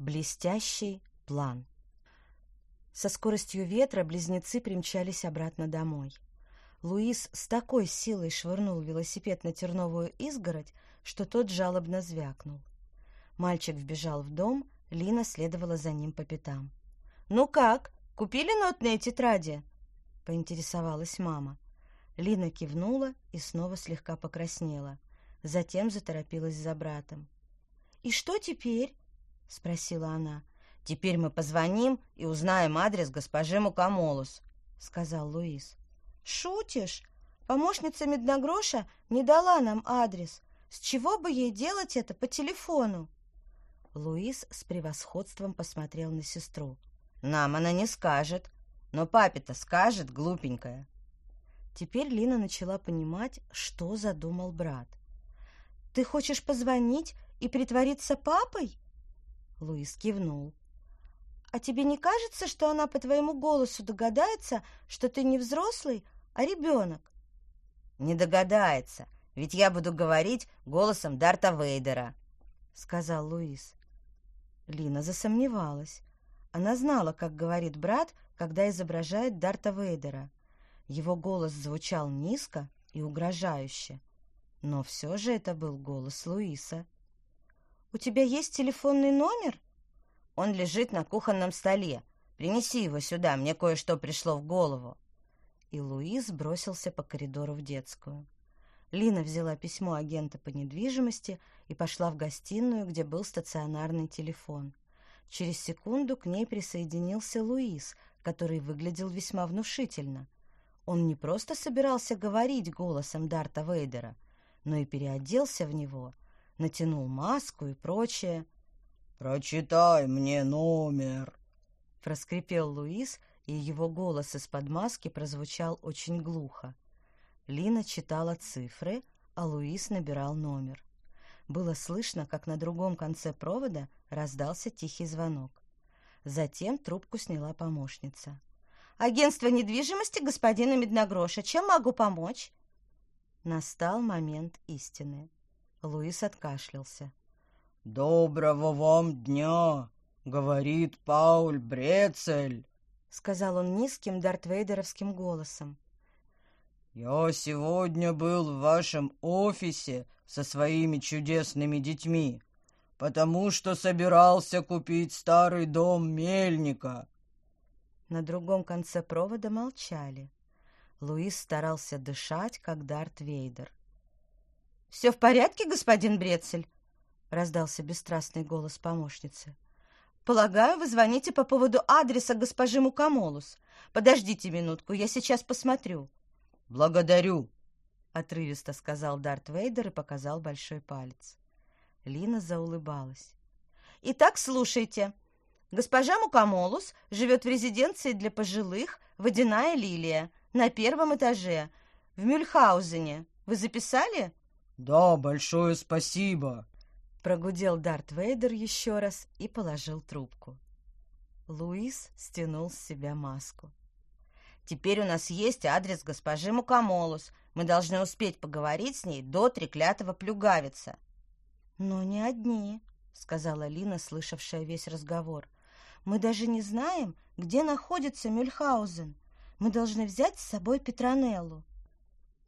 Блестящий план. Со скоростью ветра близнецы примчались обратно домой. Луис с такой силой швырнул велосипед на терновую изгородь, что тот жалобно звякнул. Мальчик вбежал в дом, Лина следовала за ним по пятам. «Ну как, купили нотные тетради?» — поинтересовалась мама. Лина кивнула и снова слегка покраснела. Затем заторопилась за братом. «И что теперь?» — спросила она. «Теперь мы позвоним и узнаем адрес госпожи Мукамолус», — сказал Луис. «Шутишь? Помощница Медногроша не дала нам адрес. С чего бы ей делать это по телефону?» Луис с превосходством посмотрел на сестру. «Нам она не скажет, но папе-то скажет, глупенькая». Теперь Лина начала понимать, что задумал брат. «Ты хочешь позвонить и притвориться папой?» Луис кивнул. «А тебе не кажется, что она по твоему голосу догадается, что ты не взрослый, а ребенок?» «Не догадается, ведь я буду говорить голосом Дарта Вейдера», — сказал Луис. Лина засомневалась. Она знала, как говорит брат, когда изображает Дарта Вейдера. Его голос звучал низко и угрожающе. Но все же это был голос Луиса. «У тебя есть телефонный номер?» «Он лежит на кухонном столе. Принеси его сюда, мне кое-что пришло в голову». И Луис бросился по коридору в детскую. Лина взяла письмо агента по недвижимости и пошла в гостиную, где был стационарный телефон. Через секунду к ней присоединился Луис, который выглядел весьма внушительно. Он не просто собирался говорить голосом Дарта Вейдера, но и переоделся в него, натянул маску и прочее. «Прочитай мне номер!» — проскрипел Луис, и его голос из-под маски прозвучал очень глухо. Лина читала цифры, а Луис набирал номер. Было слышно, как на другом конце провода раздался тихий звонок. Затем трубку сняла помощница. «Агентство недвижимости господина Медногроша. Чем могу помочь?» Настал момент истины. Луис откашлялся. «Доброго вам дня!» — говорит Пауль Брецель, — сказал он низким дартвейдеровским голосом. «Я сегодня был в вашем офисе со своими чудесными детьми, потому что собирался купить старый дом мельника». На другом конце провода молчали. Луис старался дышать, как Дарт Вейдер. «Все в порядке, господин Брецель?» — раздался бесстрастный голос помощницы. «Полагаю, вы звоните по поводу адреса госпожи Мукамолус. Подождите минутку, я сейчас посмотрю». «Благодарю», — отрывисто сказал Дарт Вейдер и показал большой палец. Лина заулыбалась. «Итак, слушайте. Госпожа Мукамолус живет в резиденции для пожилых «Водяная лилия» на первом этаже, в Мюльхаузене. Вы записали?» «Да, большое спасибо», — прогудел Дарт Вейдер еще раз и положил трубку. Луис стянул с себя маску. Теперь у нас есть адрес госпожи Мукамолус. Мы должны успеть поговорить с ней до треклятого плюгавица. Но не одни, сказала Лина, слышавшая весь разговор. Мы даже не знаем, где находится Мюльхаузен. Мы должны взять с собой Петронеллу.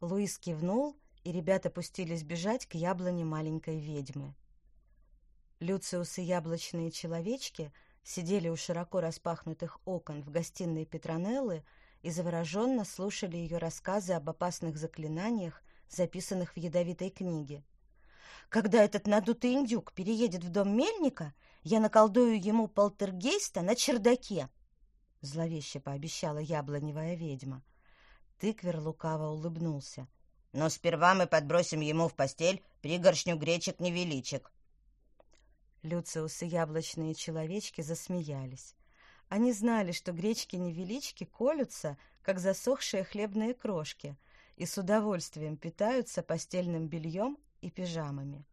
Луис кивнул, и ребята пустились бежать к яблоне маленькой ведьмы. Люциус и яблочные человечки сидели у широко распахнутых окон в гостиной Петронеллы и завороженно слушали ее рассказы об опасных заклинаниях, записанных в ядовитой книге. «Когда этот надутый индюк переедет в дом мельника, я наколдую ему полтергейста на чердаке!» Зловеще пообещала яблоневая ведьма. Тыквер лукаво улыбнулся. «Но сперва мы подбросим ему в постель пригоршню гречек-невеличек». Люциус и яблочные человечки засмеялись. Они знали, что гречки-невелички колются, как засохшие хлебные крошки, и с удовольствием питаются постельным бельем и пижамами.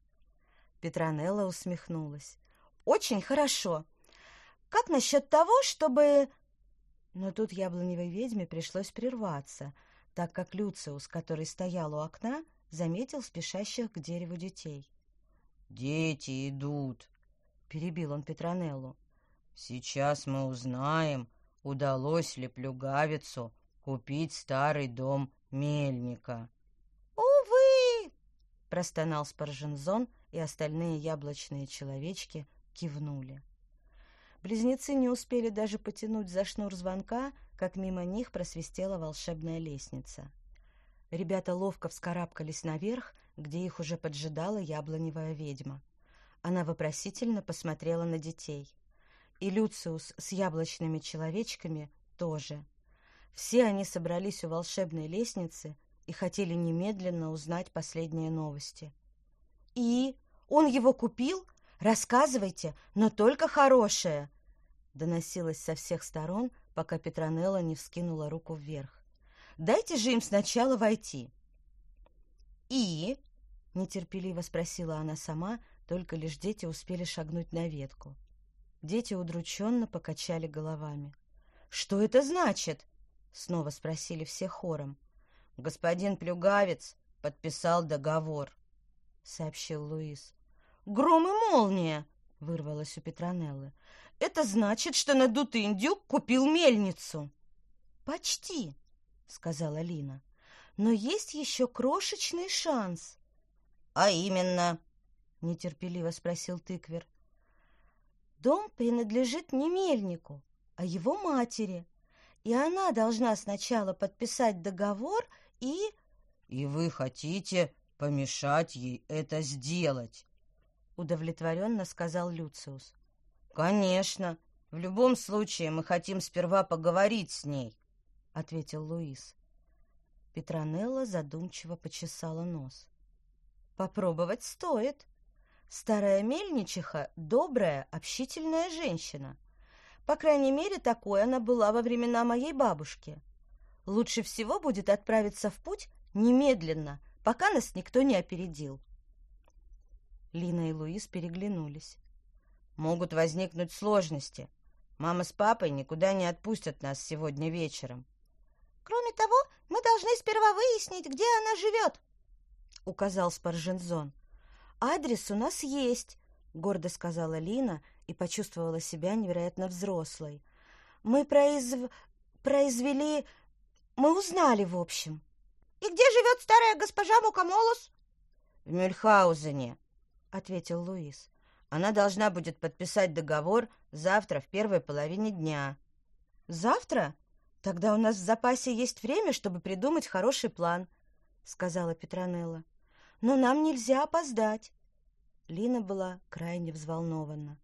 Петронелла усмехнулась. «Очень хорошо. Как насчет того, чтобы...» Но тут яблоневой ведьме пришлось прерваться, так как Люциус, который стоял у окна, заметил спешащих к дереву детей. «Дети идут», перебил он Петронеллу. Сейчас мы узнаем, удалось ли плюгавицу купить старый дом мельника. «Увы!» — простонал Спаржензон, и остальные яблочные человечки кивнули. Близнецы не успели даже потянуть за шнур звонка, как мимо них просвистела волшебная лестница. Ребята ловко вскарабкались наверх, где их уже поджидала яблоневая ведьма. Она вопросительно посмотрела на детей. И Люциус с яблочными человечками тоже. Все они собрались у волшебной лестницы и хотели немедленно узнать последние новости. «И? Он его купил? Рассказывайте, но только хорошее!» Доносилось со всех сторон, пока Петронелла не вскинула руку вверх. «Дайте же им сначала войти!» «И?» — нетерпеливо спросила она сама, только лишь дети успели шагнуть на ветку. Дети удрученно покачали головами. «Что это значит?» — снова спросили все хором. «Господин Плюгавец подписал договор», — сообщил Луис. «Гром и молния!» — вырвалось у Петронеллы. «Это значит, что надутый индюк купил мельницу!» «Почти!» — сказала Лина. «Но есть еще крошечный шанс!» «А именно?» — нетерпеливо спросил тыквер. «Дом принадлежит не мельнику, а его матери, и она должна сначала подписать договор и...» «И вы хотите помешать ей это сделать?» — удовлетворенно сказал Люциус. «Конечно. В любом случае мы хотим сперва поговорить с ней», — ответил Луис. Петронелла задумчиво почесала нос. «Попробовать стоит. Старая мельничиха — добрая, общительная женщина. По крайней мере, такой она была во времена моей бабушки. Лучше всего будет отправиться в путь немедленно, пока нас никто не опередил. Лина и Луис переглянулись. «Могут возникнуть сложности. Мама с папой никуда не отпустят нас сегодня вечером». «Кроме того, мы должны сперва выяснить, где она живет», — указал Спаржензон. «Адрес у нас есть», — гордо сказала Лина и почувствовала себя невероятно взрослой. «Мы произв... произвели... мы узнали, в общем». «И где живет старая госпожа Мукомолос?» «В Мюльхаузене», — ответил Луис. «Она должна будет подписать договор завтра в первой половине дня». «Завтра? Тогда у нас в запасе есть время, чтобы придумать хороший план», — сказала Петронелла. «Но нам нельзя опоздать». Лина была крайне взволнована.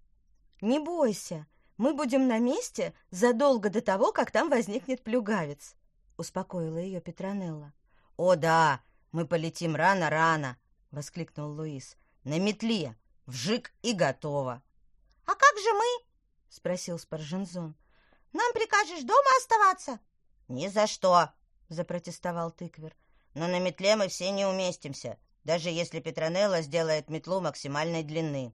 «Не бойся, мы будем на месте задолго до того, как там возникнет плюгавец», — успокоила ее Петронелла. «О да, мы полетим рано-рано!» — воскликнул Луис. «На метле! Вжик и готово!» «А как же мы?» — спросил Спаржензон. «Нам прикажешь дома оставаться?» «Ни за что!» — запротестовал тыквер. «Но на метле мы все не уместимся, даже если Петронелла сделает метлу максимальной длины».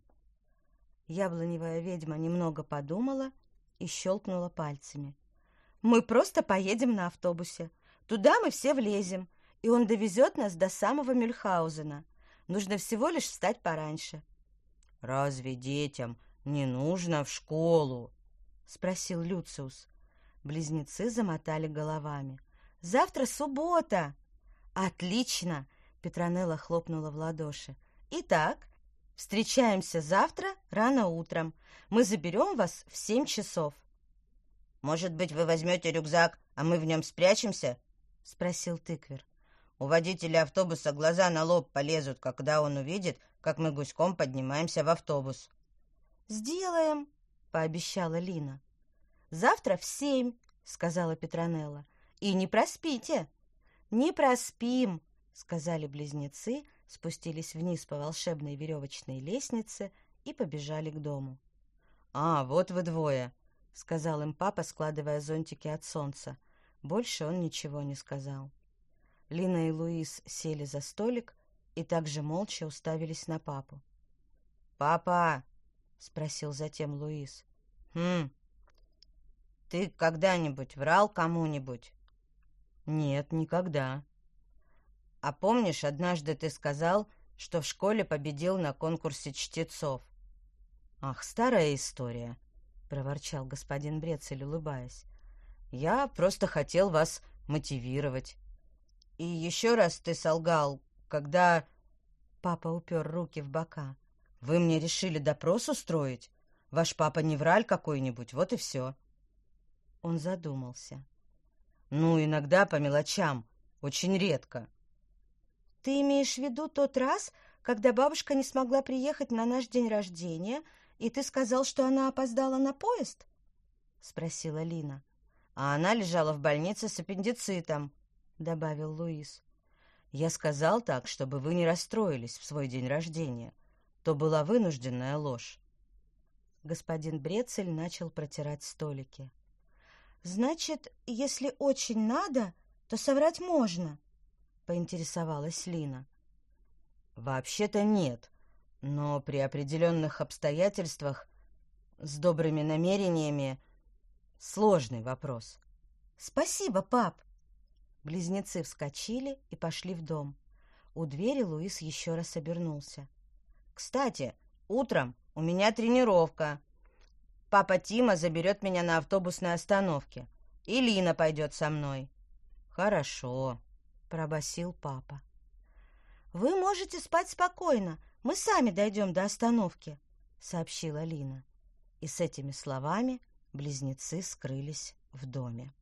Яблоневая ведьма немного подумала и щелкнула пальцами. «Мы просто поедем на автобусе. Туда мы все влезем, и он довезет нас до самого Мюльхаузена. Нужно всего лишь встать пораньше». «Разве детям не нужно в школу?» — спросил Люциус. Близнецы замотали головами. «Завтра суббота!» «Отлично!» — Петронелла хлопнула в ладоши. «Итак, Встречаемся завтра рано утром. Мы заберем вас в семь часов. Может быть, вы возьмете рюкзак, а мы в нем спрячемся? Спросил тыквер. У водителя автобуса глаза на лоб полезут, когда он увидит, как мы гуськом поднимаемся в автобус. Сделаем, пообещала Лина. Завтра в семь, сказала Петронелла. И не проспите. Не проспим, сказали близнецы, спустились вниз по волшебной веревочной лестнице и побежали к дому. «А, вот вы двое», — сказал им папа, складывая зонтики от солнца. Больше он ничего не сказал. Лина и Луис сели за столик и также молча уставились на папу. «Папа!» — спросил затем Луис. «Хм, ты когда-нибудь врал кому-нибудь?» «Нет, никогда», а помнишь, однажды ты сказал, что в школе победил на конкурсе чтецов? Ах, старая история, проворчал господин Брецель, улыбаясь. Я просто хотел вас мотивировать. И еще раз ты солгал, когда папа упер руки в бока. Вы мне решили допрос устроить? Ваш папа не враль какой-нибудь, вот и все. Он задумался. Ну, иногда по мелочам, очень редко. Ты имеешь в виду тот раз, когда бабушка не смогла приехать на наш день рождения, и ты сказал, что она опоздала на поезд? спросила Лина. А она лежала в больнице с аппендицитом, добавил Луис. Я сказал так, чтобы вы не расстроились в свой день рождения. То была вынужденная ложь. Господин Брецель начал протирать столики. Значит, если очень надо, то соврать можно, поинтересовалась Лина. Вообще-то нет, но при определенных обстоятельствах с добрыми намерениями сложный вопрос. Спасибо, пап. Близнецы вскочили и пошли в дом. У двери Луис еще раз обернулся. Кстати, утром у меня тренировка. Папа Тима заберет меня на автобусной остановке. И Лина пойдет со мной. Хорошо, пробасил папа. Вы можете спать спокойно. Мы сами дойдем до остановки, сообщила Лина. И с этими словами близнецы скрылись в доме.